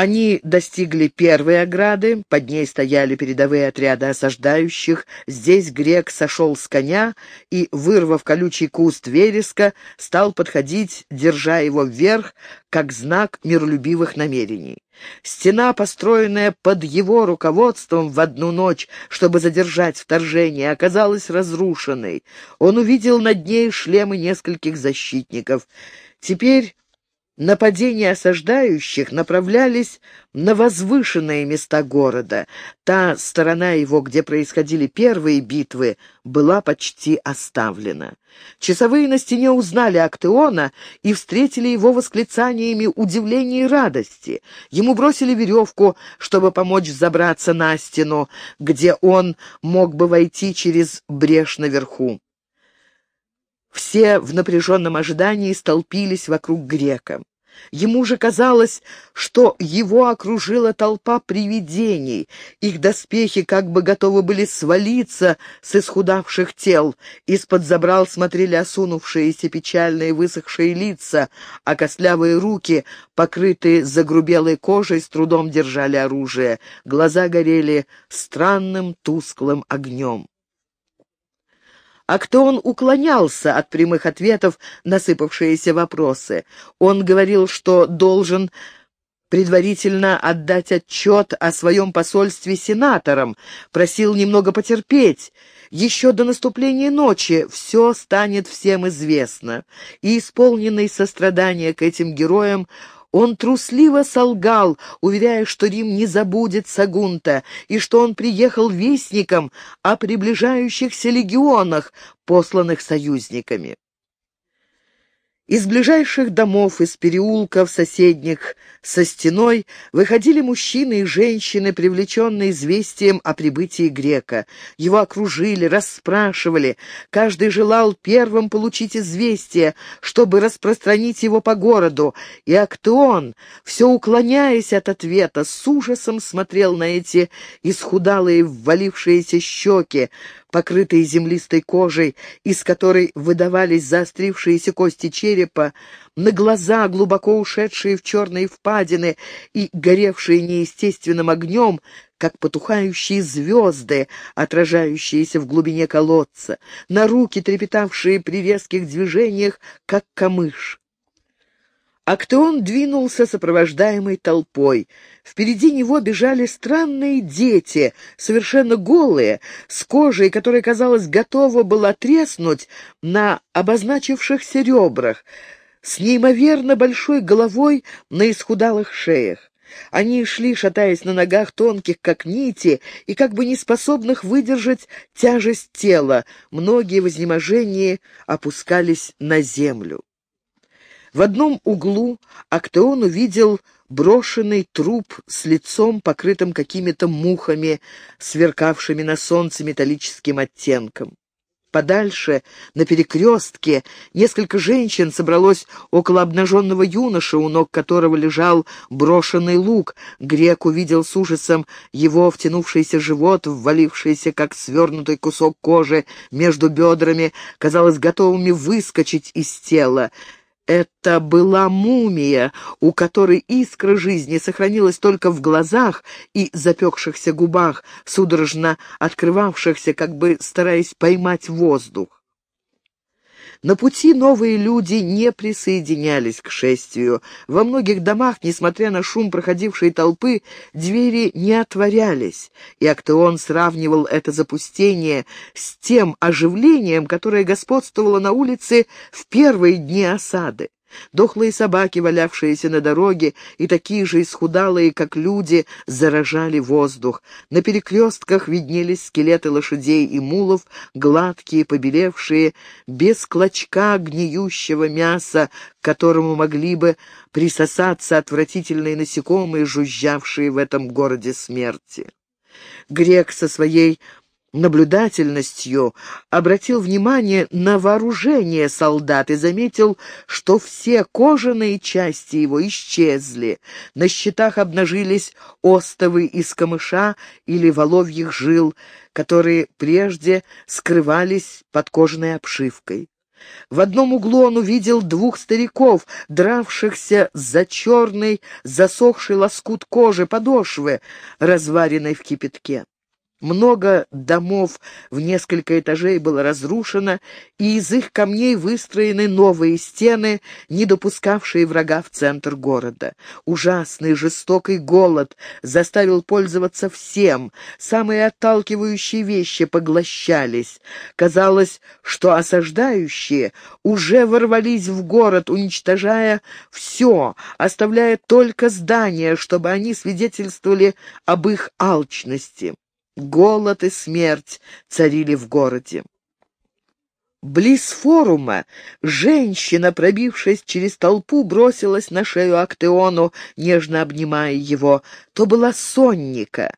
Они достигли первой ограды, под ней стояли передовые отряды осаждающих. Здесь грек сошел с коня и, вырвав колючий куст вереска, стал подходить, держа его вверх, как знак миролюбивых намерений. Стена, построенная под его руководством в одну ночь, чтобы задержать вторжение, оказалась разрушенной. Он увидел над ней шлемы нескольких защитников. Теперь Нападения осаждающих направлялись на возвышенные места города. Та сторона его, где происходили первые битвы, была почти оставлена. Часовые на стене узнали Актеона и встретили его восклицаниями удивления и радости. Ему бросили веревку, чтобы помочь забраться на стену, где он мог бы войти через брешь наверху. Все в напряженном ожидании столпились вокруг грека. Ему же казалось, что его окружила толпа привидений. Их доспехи как бы готовы были свалиться с исхудавших тел. Из-под забрал смотрели осунувшиеся печальные высохшие лица, а костлявые руки, покрытые загрубелой кожей, с трудом держали оружие. Глаза горели странным тусклым огнем. А кто он уклонялся от прямых ответов на сыпавшиеся вопросы. Он говорил, что должен предварительно отдать отчет о своем посольстве сенаторам, просил немного потерпеть. Еще до наступления ночи все станет всем известно. И, исполненный сострадания к этим героям, он трусливо солгал, уверяя, что Рим не забудет Сагунта, и что он приехал вестником о приближающихся легионах, посланных союзниками. Из ближайших домов, из переулков соседних со стеной выходили мужчины и женщины, привлеченные известием о прибытии грека. Его окружили, расспрашивали. Каждый желал первым получить известие, чтобы распространить его по городу. И Актеон, все уклоняясь от ответа, с ужасом смотрел на эти исхудалые ввалившиеся щеки, покрытые землистой кожей, из которой выдавались заострившиеся кости черепа, на глаза, глубоко ушедшие в черные впадины и горевшие неестественным огнем, как потухающие звезды, отражающиеся в глубине колодца, на руки, трепетавшие при резких движениях, как камыш. Актеон двинулся, сопровождаемый толпой. Впереди него бежали странные дети, совершенно голые, с кожей, которая, казалось, готова была треснуть на обозначившихся ребрах, с неимоверно большой головой на исхудалых шеях. Они шли, шатаясь на ногах тонких, как нити, и как бы не способных выдержать тяжесть тела. Многие в изнеможении опускались на землю. В одном углу Актеон увидел брошенный труп с лицом, покрытым какими-то мухами, сверкавшими на солнце металлическим оттенком. Подальше, на перекрестке, несколько женщин собралось около обнаженного юноши, у ног которого лежал брошенный лук. Грек увидел с ужасом его втянувшийся живот, ввалившийся, как свернутый кусок кожи, между бедрами, казалось, готовыми выскочить из тела. Это была мумия, у которой искра жизни сохранилась только в глазах и запекшихся губах, судорожно открывавшихся, как бы стараясь поймать воздух. На пути новые люди не присоединялись к шествию. Во многих домах, несмотря на шум проходившей толпы, двери не отворялись, и Актеон сравнивал это запустение с тем оживлением, которое господствовало на улице в первые дни осады. Дохлые собаки, валявшиеся на дороге, и такие же исхудалые, как люди, заражали воздух. На перекрестках виднелись скелеты лошадей и мулов, гладкие, побелевшие, без клочка гниющего мяса, к которому могли бы присосаться отвратительные насекомые, жужжавшие в этом городе смерти. Грек со своей наблюдательностью обратил внимание на вооружение солдат и заметил, что все кожаные части его исчезли. На щитах обнажились остовы из камыша или воловьих жил, которые прежде скрывались под кожаной обшивкой. В одном углу он увидел двух стариков, дравшихся за черный, засохший лоскут кожи подошвы, разваренной в кипятке. Много домов в несколько этажей было разрушено, и из их камней выстроены новые стены, не допускавшие врага в центр города. Ужасный жестокий голод заставил пользоваться всем, самые отталкивающие вещи поглощались. Казалось, что осаждающие уже ворвались в город, уничтожая все, оставляя только здания, чтобы они свидетельствовали об их алчности. Голод и смерть царили в городе. Близ форума женщина, пробившись через толпу, бросилась на шею Актеону, нежно обнимая его. То была Сонника.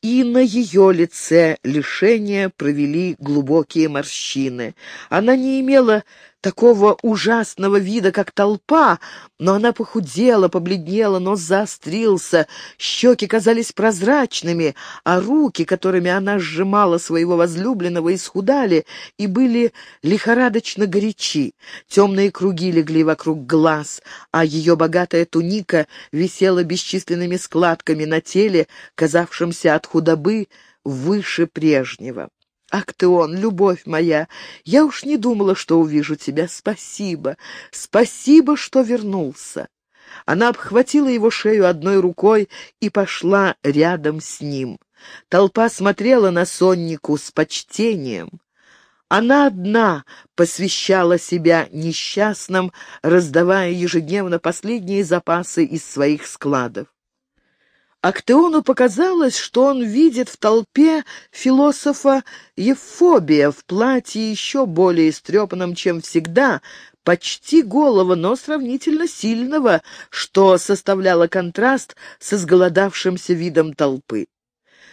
И на ее лице лишения провели глубокие морщины. Она не имела такого ужасного вида, как толпа, но она похудела, побледнела, нос заострился, щеки казались прозрачными, а руки, которыми она сжимала своего возлюбленного, исхудали и были лихорадочно горячи. Темные круги легли вокруг глаз, а ее богатая туника висела бесчисленными складками на теле, казавшимся от худобы выше прежнего. Актеон, любовь моя, я уж не думала, что увижу тебя. Спасибо, спасибо, что вернулся. Она обхватила его шею одной рукой и пошла рядом с ним. Толпа смотрела на соннику с почтением. Она одна посвящала себя несчастным, раздавая ежедневно последние запасы из своих складов. Актеону показалось, что он видит в толпе философа Евфобия в платье еще более истрепанном, чем всегда, почти голого, но сравнительно сильного, что составляло контраст с изголодавшимся видом толпы.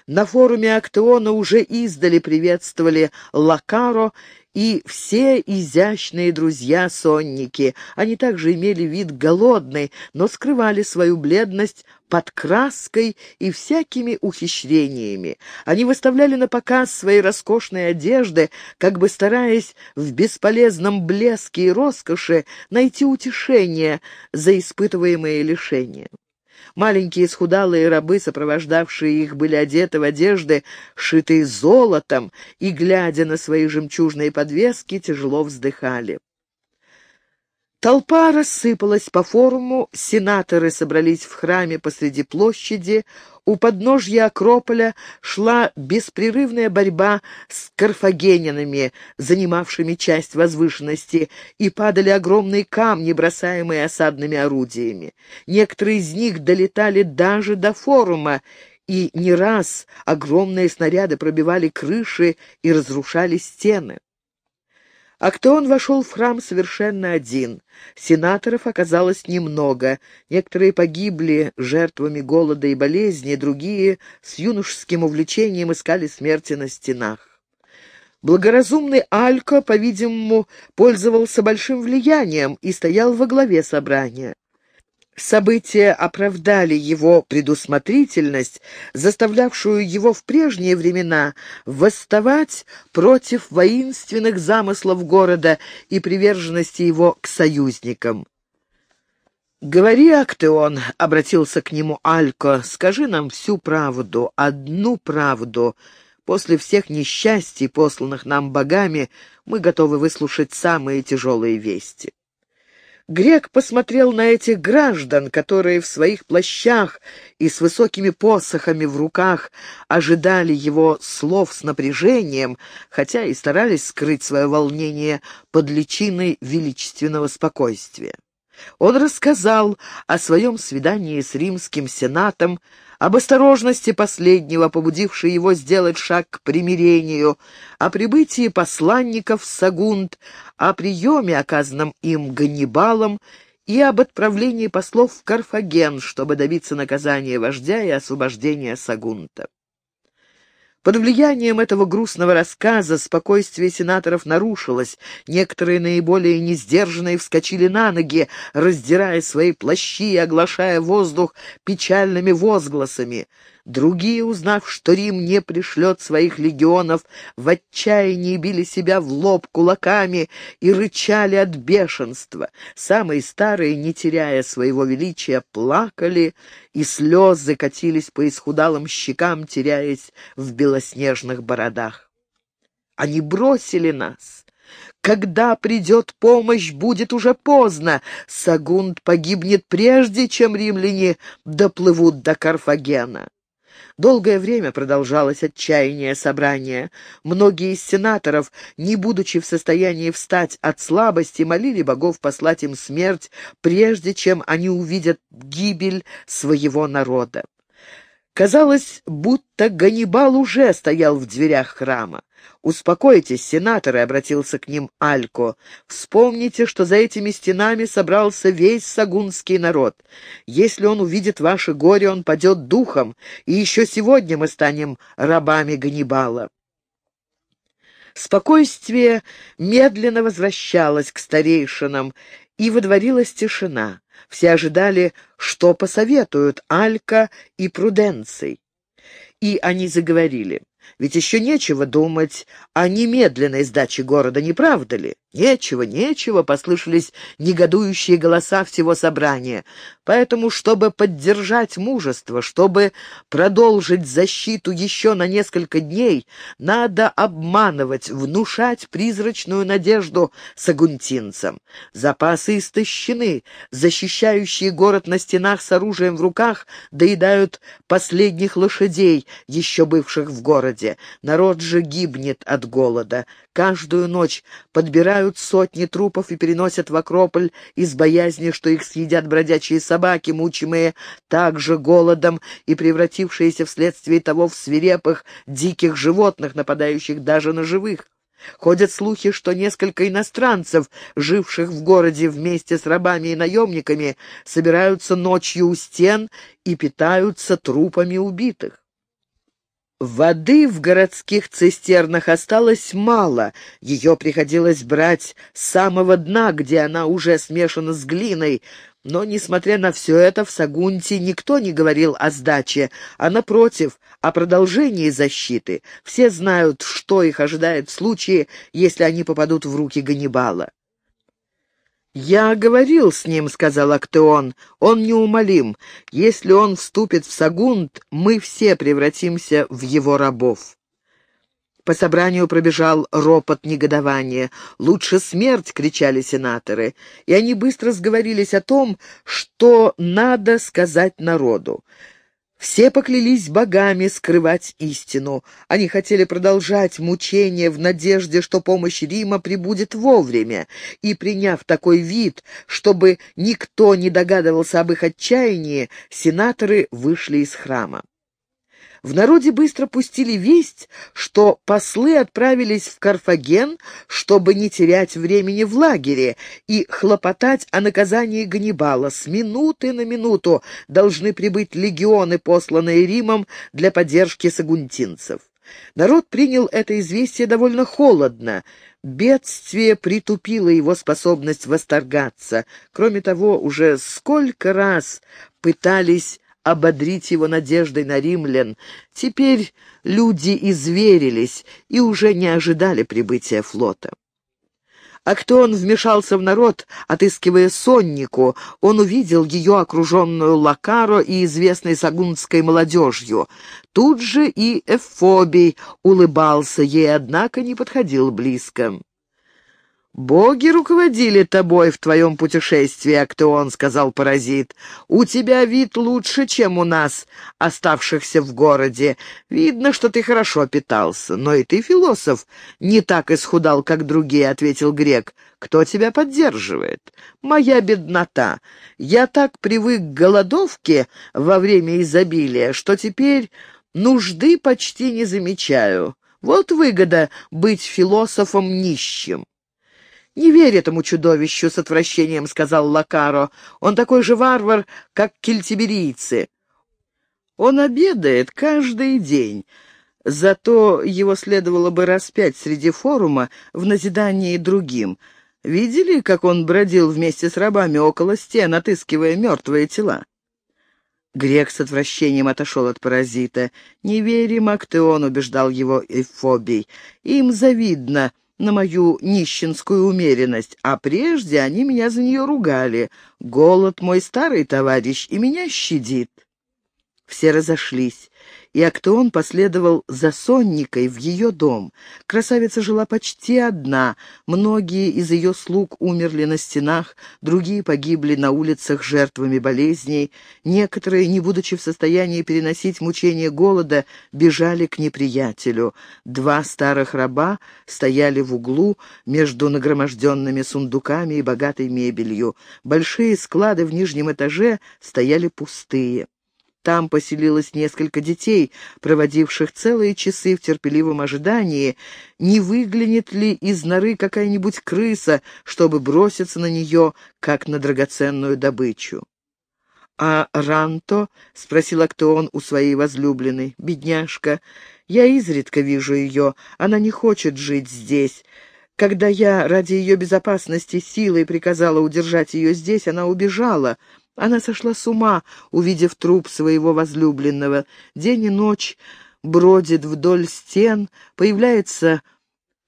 На форуме Актеона уже издали приветствовали Лакаро и все изящные друзья-сонники. Они также имели вид голодный, но скрывали свою бледность под краской и всякими ухищрениями. Они выставляли на показ свои роскошные одежды, как бы стараясь в бесполезном блеске и роскоши найти утешение за испытываемые лишения. Маленькие схудалые рабы, сопровождавшие их, были одеты в одежды, шитые золотом, и, глядя на свои жемчужные подвески, тяжело вздыхали. Толпа рассыпалась по форуму, сенаторы собрались в храме посреди площади, у подножья Акрополя шла беспрерывная борьба с карфагенинами, занимавшими часть возвышенности, и падали огромные камни, бросаемые осадными орудиями. Некоторые из них долетали даже до форума, и не раз огромные снаряды пробивали крыши и разрушали стены. Актеон вошел в храм совершенно один. Сенаторов оказалось немного. Некоторые погибли жертвами голода и болезни, другие с юношеским увлечением искали смерти на стенах. Благоразумный Алько, по-видимому, пользовался большим влиянием и стоял во главе собрания. События оправдали его предусмотрительность, заставлявшую его в прежние времена восставать против воинственных замыслов города и приверженности его к союзникам. «Говори, Актеон», — обратился к нему Алько, — «скажи нам всю правду, одну правду. После всех несчастий, посланных нам богами, мы готовы выслушать самые тяжелые вести». Грек посмотрел на этих граждан, которые в своих плащах и с высокими посохами в руках ожидали его слов с напряжением, хотя и старались скрыть свое волнение под личиной величественного спокойствия. Он рассказал о своем свидании с римским сенатом, об осторожности последнего, побудившей его сделать шаг к примирению, о прибытии посланников в Сагунт, о приеме, оказанном им Ганнибалом, и об отправлении послов в Карфаген, чтобы добиться наказания вождя и освобождения Сагунта. Под влиянием этого грустного рассказа спокойствие сенаторов нарушилось. Некоторые наиболее несдержанные вскочили на ноги, раздирая свои плащи и оглашая воздух печальными возгласами. Другие, узнав, что Рим не пришлет своих легионов, в отчаянии били себя в лоб кулаками и рычали от бешенства. Самые старые, не теряя своего величия, плакали, и слезы катились по исхудалым щекам, теряясь в белоснежных бородах. Они бросили нас. Когда придет помощь, будет уже поздно. Сагунд погибнет прежде, чем римляне доплывут до Карфагена. Долгое время продолжалось отчаяние собрания. Многие из сенаторов, не будучи в состоянии встать от слабости, молили богов послать им смерть, прежде чем они увидят гибель своего народа. Казалось, будто Ганнибал уже стоял в дверях храма. «Успокойтесь, сенаторы», — обратился к ним Алько. «Вспомните, что за этими стенами собрался весь сагунский народ. Если он увидит ваше горе, он падет духом, и еще сегодня мы станем рабами Ганнибала». Спокойствие медленно возвращалось к старейшинам, и водворилась тишина. Все ожидали, что посоветуют Алька и Пруденций. И они заговорили. Ведь еще нечего думать о немедленной сдаче города, не правда ли? Нечего, нечего, послышались негодующие голоса всего собрания. Поэтому, чтобы поддержать мужество, чтобы продолжить защиту еще на несколько дней, надо обманывать, внушать призрачную надежду сагунтинцам. Запасы истощены, защищающие город на стенах с оружием в руках доедают последних лошадей, еще бывших в городе. Народ же гибнет от голода. Каждую ночь подбирают сотни трупов и переносят в Акрополь из боязни, что их съедят бродячие собаки, мучимые также голодом и превратившиеся вследствие того в свирепых, диких животных, нападающих даже на живых. Ходят слухи, что несколько иностранцев, живших в городе вместе с рабами и наемниками, собираются ночью у стен и питаются трупами убитых. Воды в городских цистернах осталось мало, ее приходилось брать с самого дна, где она уже смешана с глиной, но, несмотря на все это, в Сагунте никто не говорил о сдаче, а, напротив, о продолжении защиты. Все знают, что их ожидает в случае, если они попадут в руки Ганнибала. «Я говорил с ним», — сказал Актеон. «Он неумолим. Если он вступит в Сагунт, мы все превратимся в его рабов». По собранию пробежал ропот негодования. «Лучше смерть!» — кричали сенаторы. И они быстро сговорились о том, что надо сказать народу. Все поклялись богами скрывать истину. Они хотели продолжать мучения в надежде, что помощь Рима прибудет вовремя. И, приняв такой вид, чтобы никто не догадывался об их отчаянии, сенаторы вышли из храма. В народе быстро пустили весть, что послы отправились в Карфаген, чтобы не терять времени в лагере и хлопотать о наказании Ганнибала. С минуты на минуту должны прибыть легионы, посланные Римом для поддержки сагунтинцев. Народ принял это известие довольно холодно. Бедствие притупило его способность восторгаться. Кроме того, уже сколько раз пытались ободрить его надеждой на римлян. Теперь люди изверились и уже не ожидали прибытия флота. А кто он вмешался в народ, отыскивая соннику, он увидел ее окруженную Лакаро и известной сагунской молодежью. Тут же и Эфобий улыбался ей, однако не подходил близко. «Боги руководили тобой в твоем путешествии, Актеон», — сказал паразит. «У тебя вид лучше, чем у нас, оставшихся в городе. Видно, что ты хорошо питался. Но и ты, философ, не так исхудал, как другие», — ответил грек. «Кто тебя поддерживает?» «Моя беднота. Я так привык к голодовке во время изобилия, что теперь нужды почти не замечаю. Вот выгода быть философом нищим». «Не верь этому чудовищу с отвращением», — сказал Лакаро. «Он такой же варвар, как кельтиберийцы. Он обедает каждый день. Зато его следовало бы распять среди форума в назидании другим. Видели, как он бродил вместе с рабами около стен, отыскивая мертвые тела? Грек с отвращением отошел от паразита. «Не вери, Мактеон», — убеждал его Эфобий. «Им завидно на мою нищенскую умеренность, а прежде они меня за нее ругали. Голод мой старый товарищ и меня щадит». Все разошлись и Актеон последовал за Сонникой в ее дом. Красавица жила почти одна, многие из ее слуг умерли на стенах, другие погибли на улицах жертвами болезней, некоторые, не будучи в состоянии переносить мучения голода, бежали к неприятелю. Два старых раба стояли в углу между нагроможденными сундуками и богатой мебелью. Большие склады в нижнем этаже стояли пустые. Там поселилось несколько детей, проводивших целые часы в терпеливом ожидании, не выглянет ли из норы какая-нибудь крыса, чтобы броситься на нее, как на драгоценную добычу. «А Ранто?» — спросил Актеон у своей возлюбленной. «Бедняжка, я изредка вижу ее, она не хочет жить здесь». Когда я ради ее безопасности силой приказала удержать ее здесь, она убежала. Она сошла с ума, увидев труп своего возлюбленного. День и ночь бродит вдоль стен, появляется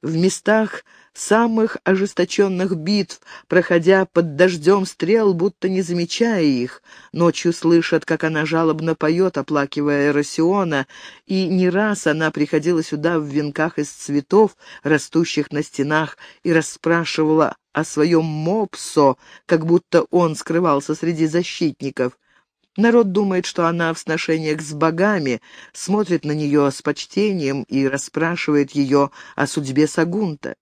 в местах самых ожесточенных битв, проходя под дождем стрел, будто не замечая их. Ночью слышат, как она жалобно поет, оплакивая Росиона, и не раз она приходила сюда в венках из цветов, растущих на стенах, и расспрашивала о своем мопсо, как будто он скрывался среди защитников. Народ думает, что она в сношениях с богами, смотрит на нее с почтением и расспрашивает ее о судьбе Сагунта.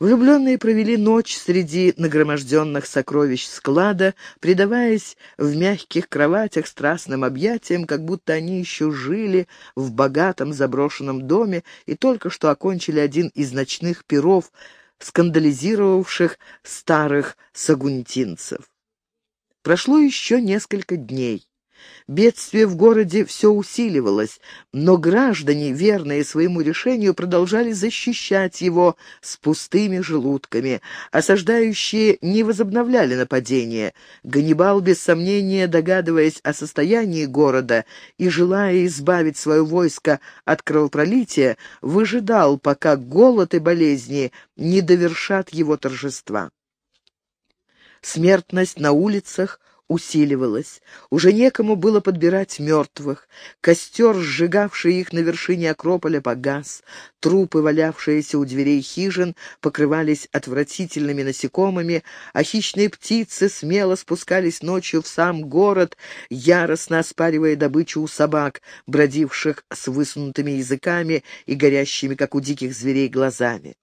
Влюбленные провели ночь среди нагроможденных сокровищ склада, предаваясь в мягких кроватях страстным объятиям, как будто они еще жили в богатом заброшенном доме и только что окончили один из ночных перов, скандализировавших старых сагунтинцев. Прошло еще несколько дней. Бедствие в городе все усиливалось, но граждане, верные своему решению, продолжали защищать его с пустыми желудками. Осаждающие не возобновляли нападение. Ганнибал, без сомнения, догадываясь о состоянии города и желая избавить свое войско от кровопролития, выжидал, пока голод и болезни не довершат его торжества. Смертность на улицах усиливалась. Уже некому было подбирать мертвых. Костер, сжигавший их на вершине Акрополя, погас. Трупы, валявшиеся у дверей хижин, покрывались отвратительными насекомыми, а хищные птицы смело спускались ночью в сам город, яростно оспаривая добычу у собак, бродивших с высунутыми языками и горящими, как у диких зверей, глазами.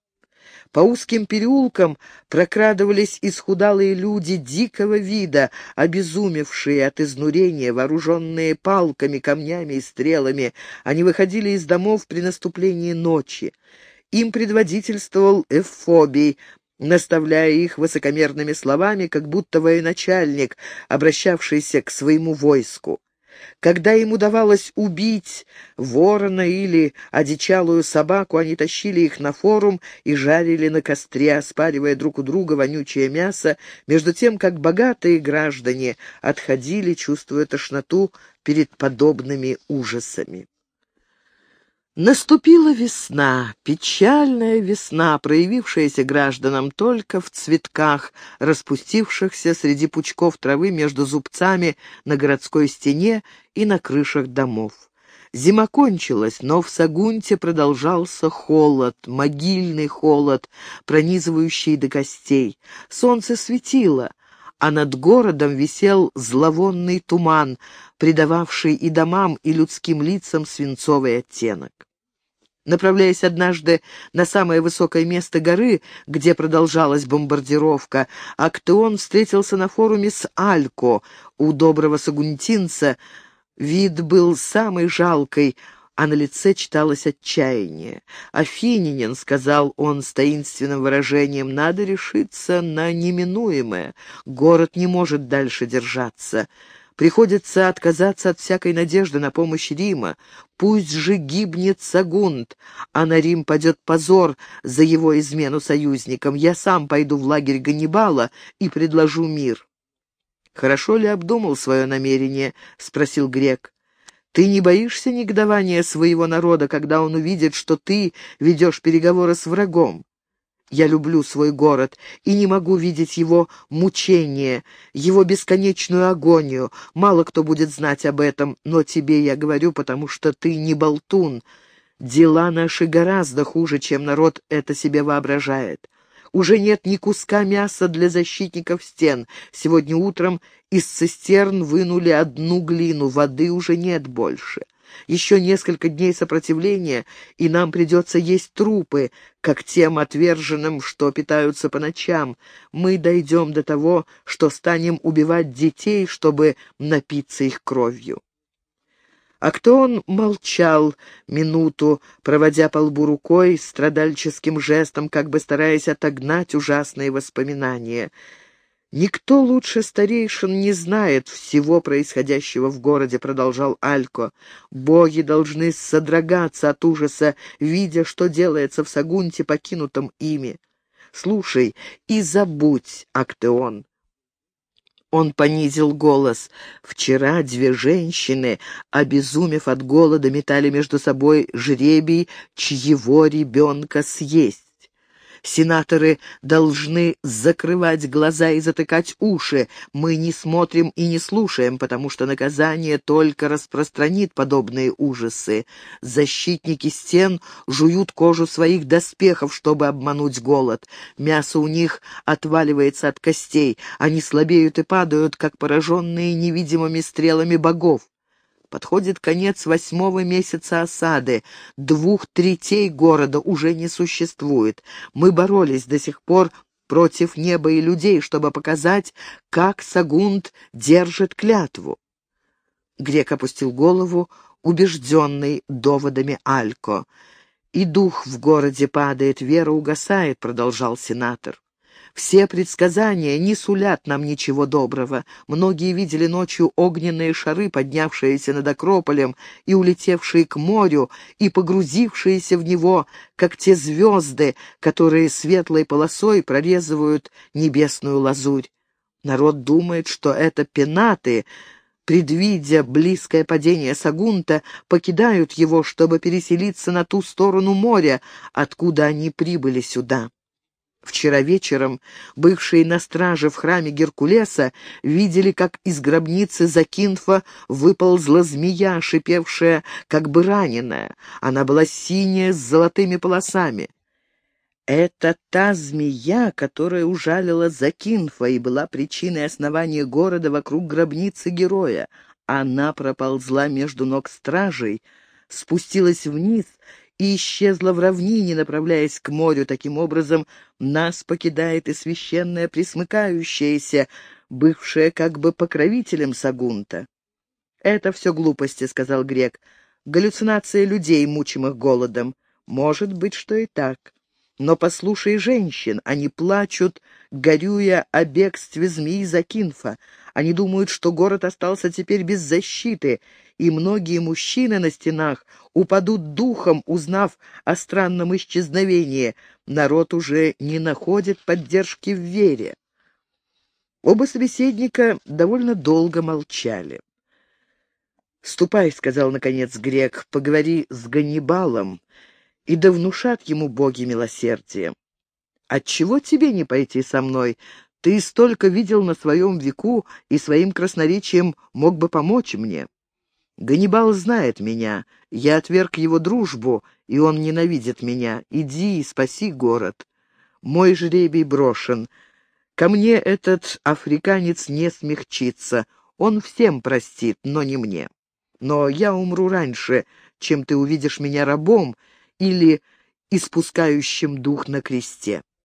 По узким переулкам прокрадывались исхудалые люди дикого вида, обезумевшие от изнурения, вооруженные палками, камнями и стрелами. Они выходили из домов при наступлении ночи. Им предводительствовал Эфобий, наставляя их высокомерными словами, как будто военачальник, обращавшийся к своему войску. Когда им удавалось убить ворона или одичалую собаку, они тащили их на форум и жарили на костре, оспаривая друг у друга вонючее мясо, между тем, как богатые граждане отходили, чувствуя тошноту перед подобными ужасами. Наступила весна, печальная весна, проявившаяся гражданам только в цветках, распустившихся среди пучков травы между зубцами на городской стене и на крышах домов. Зима кончилась, но в Сагунте продолжался холод, могильный холод, пронизывающий до костей. Солнце светило, а над городом висел зловонный туман, придававший и домам, и людским лицам свинцовый оттенок. Направляясь однажды на самое высокое место горы, где продолжалась бомбардировка, Актеон встретился на форуме с Алько. У доброго сагунтинца вид был самый жалкий, а на лице читалось отчаяние. «Афининин», — сказал он с таинственным выражением, — «надо решиться на неминуемое. Город не может дальше держаться. Приходится отказаться от всякой надежды на помощь Рима. Пусть же гибнет Сагунт, а на Рим падет позор за его измену союзникам. Я сам пойду в лагерь Ганнибала и предложу мир». «Хорошо ли обдумал свое намерение?» — спросил грек. «Ты не боишься негодования своего народа, когда он увидит, что ты ведешь переговоры с врагом? Я люблю свой город и не могу видеть его мучение, его бесконечную агонию. Мало кто будет знать об этом, но тебе я говорю, потому что ты не болтун. Дела наши гораздо хуже, чем народ это себе воображает. Уже нет ни куска мяса для защитников стен. Сегодня утром из цистерн вынули одну глину, воды уже нет больше. Еще несколько дней сопротивления, и нам придется есть трупы, как тем отверженным, что питаются по ночам. Мы дойдем до того, что станем убивать детей, чтобы напиться их кровью. А кто он молчал минуту, проводя по лбу рукой, страдальческим жестом, как бы стараясь отогнать ужасные воспоминания — «Никто лучше старейшин не знает всего происходящего в городе», — продолжал Алько. «Боги должны содрогаться от ужаса, видя, что делается в Сагунте, покинутом ими. Слушай и забудь, Актеон». Он понизил голос. Вчера две женщины, обезумев от голода, метали между собой жребий, чьего ребенка съесть. Сенаторы должны закрывать глаза и затыкать уши. Мы не смотрим и не слушаем, потому что наказание только распространит подобные ужасы. Защитники стен жуют кожу своих доспехов, чтобы обмануть голод. Мясо у них отваливается от костей. Они слабеют и падают, как пораженные невидимыми стрелами богов. Подходит конец восьмого месяца осады. Двух третей города уже не существует. Мы боролись до сих пор против неба и людей, чтобы показать, как Сагунд держит клятву. Грек опустил голову, убежденный доводами Алько. «И дух в городе падает, вера угасает», — продолжал сенатор. Все предсказания не сулят нам ничего доброго. Многие видели ночью огненные шары, поднявшиеся над Акрополем и улетевшие к морю, и погрузившиеся в него, как те звезды, которые светлой полосой прорезывают небесную лазурь. Народ думает, что это пенаты, предвидя близкое падение Сагунта, покидают его, чтобы переселиться на ту сторону моря, откуда они прибыли сюда. Вчера вечером бывшие на страже в храме Геркулеса видели, как из гробницы Закинфа выползла змея, шипевшая, как бы раненая. Она была синяя, с золотыми полосами. Это та змея, которая ужалила Закинфа и была причиной основания города вокруг гробницы героя. Она проползла между ног стражей, спустилась вниз и исчезла в равнине, направляясь к морю. Таким образом, нас покидает и священная присмыкающаяся, бывшая как бы покровителем Сагунта. «Это все глупости», — сказал грек. «Галлюцинация людей, мучимых голодом. Может быть, что и так. Но послушай женщин, они плачут, горюя о бегстве змеи Закинфа. Они думают, что город остался теперь без защиты, и многие мужчины на стенах упадут духом, узнав о странном исчезновении. Народ уже не находит поддержки в вере. Оба собеседника довольно долго молчали. «Ступай», — сказал наконец грек, — «поговори с Ганнибалом, и да внушат ему боги милосердия. Отчего тебе не пойти со мной? Ты столько видел на своем веку и своим красноречием мог бы помочь мне». Ганнибал знает меня, я отверг его дружбу, и он ненавидит меня. Иди и спаси город. Мой жребий брошен. Ко мне этот африканец не смягчится. Он всем простит, но не мне. Но я умру раньше, чем ты увидишь меня рабом или испускающим дух на кресте.